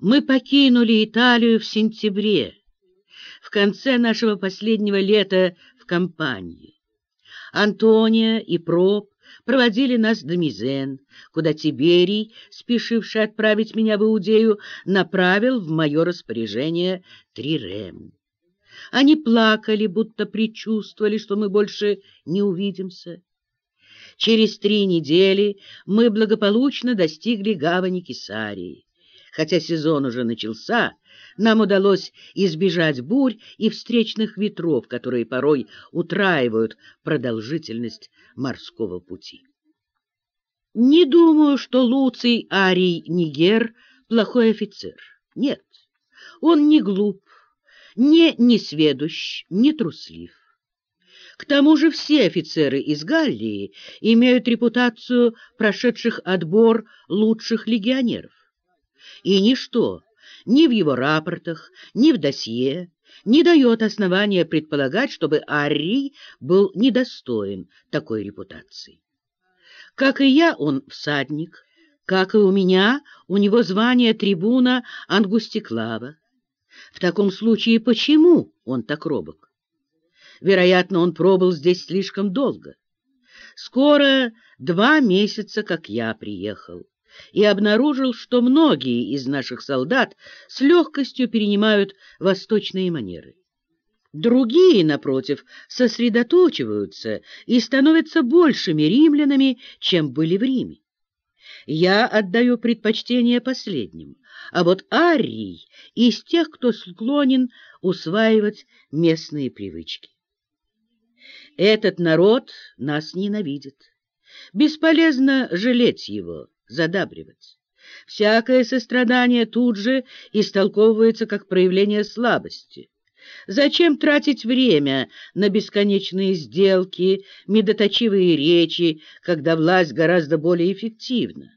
Мы покинули Италию в сентябре, в конце нашего последнего лета в компании. Антония и Проб проводили нас до Мизен, куда Тиберий, спешивший отправить меня в Иудею, направил в мое распоряжение Трирем. Они плакали, будто предчувствовали, что мы больше не увидимся. Через три недели мы благополучно достигли гавани Кесарии. Хотя сезон уже начался, нам удалось избежать бурь и встречных ветров, которые порой утраивают продолжительность морского пути. Не думаю, что Луций Арий Нигер плохой офицер. Нет, он не глуп, не несведущ, не труслив. К тому же все офицеры из Галлии имеют репутацию прошедших отбор лучших легионеров. И ничто ни в его рапортах, ни в досье не дает основания предполагать, чтобы Арри был недостоин такой репутации. Как и я, он всадник, как и у меня, у него звание трибуна Ангустиклава. В таком случае почему он так робок? Вероятно, он пробыл здесь слишком долго. Скоро два месяца, как я приехал и обнаружил, что многие из наших солдат с легкостью перенимают восточные манеры. Другие, напротив, сосредоточиваются и становятся большими римлянами, чем были в Риме. Я отдаю предпочтение последним, а вот Арий из тех, кто склонен усваивать местные привычки. Этот народ нас ненавидит. Бесполезно жалеть его задабривать. Всякое сострадание тут же истолковывается как проявление слабости. Зачем тратить время на бесконечные сделки, медоточивые речи, когда власть гораздо более эффективна?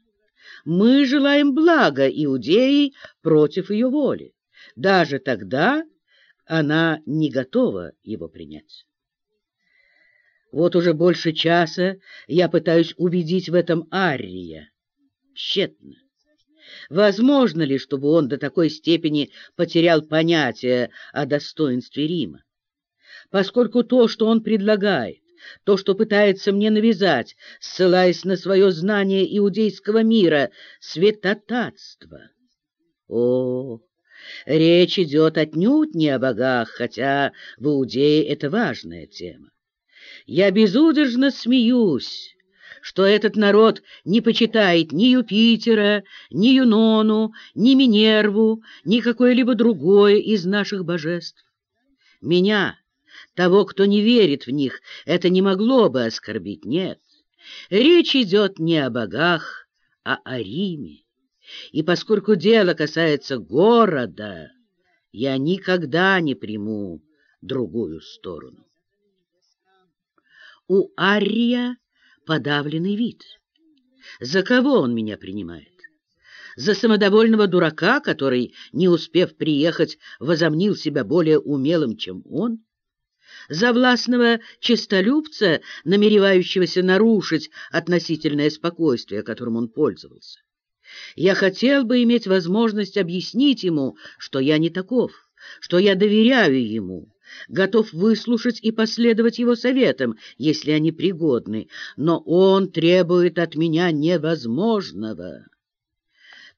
Мы желаем блага Иудеи против ее воли. Даже тогда она не готова его принять. Вот уже больше часа я пытаюсь убедить в этом Ария. Тщетно. Возможно ли, чтобы он до такой степени потерял понятие о достоинстве Рима? Поскольку то, что он предлагает, то, что пытается мне навязать, ссылаясь на свое знание иудейского мира, святотатство. О, речь идет отнюдь не о богах, хотя в Иудее это важная тема. Я безудержно смеюсь, что этот народ не почитает ни Юпитера, ни Юнону, ни Минерву, ни какое-либо другое из наших божеств. Меня, того, кто не верит в них, это не могло бы оскорбить, нет. Речь идет не о богах, а о Риме. И поскольку дело касается города, я никогда не приму другую сторону. У Ария подавленный вид. За кого он меня принимает? За самодовольного дурака, который, не успев приехать, возомнил себя более умелым, чем он? За властного честолюбца, намеревающегося нарушить относительное спокойствие, которым он пользовался? Я хотел бы иметь возможность объяснить ему, что я не таков, что я доверяю ему, готов выслушать и последовать его советам, если они пригодны, но он требует от меня невозможного.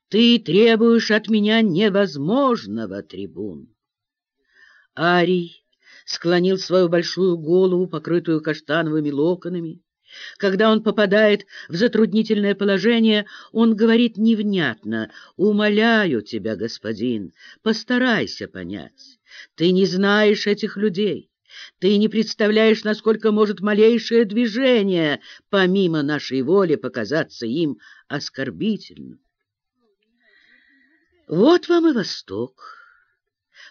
Ты требуешь от меня невозможного, трибун. Арий склонил свою большую голову, покрытую каштановыми локонами. Когда он попадает в затруднительное положение, он говорит невнятно «Умоляю тебя, господин, постарайся понять». Ты не знаешь этих людей. Ты не представляешь, насколько может малейшее движение, помимо нашей воли, показаться им оскорбительным. Вот вам и Восток.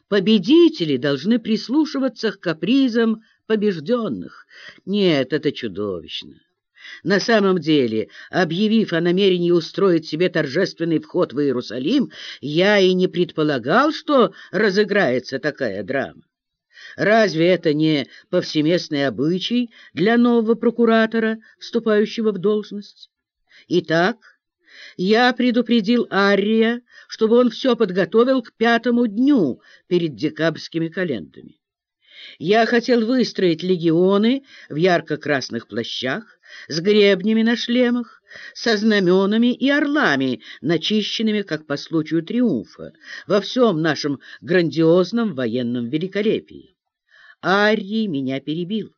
Победители должны прислушиваться к капризам побежденных. Нет, это чудовищно. На самом деле, объявив о намерении устроить себе торжественный вход в Иерусалим, я и не предполагал, что разыграется такая драма. Разве это не повсеместный обычай для нового прокуратора, вступающего в должность? Итак, я предупредил Ария, чтобы он все подготовил к пятому дню перед декабрьскими календами. Я хотел выстроить легионы в ярко-красных плащах, с гребнями на шлемах, со знаменами и орлами, начищенными, как по случаю триумфа, во всем нашем грандиозном военном великолепии. Арий меня перебил.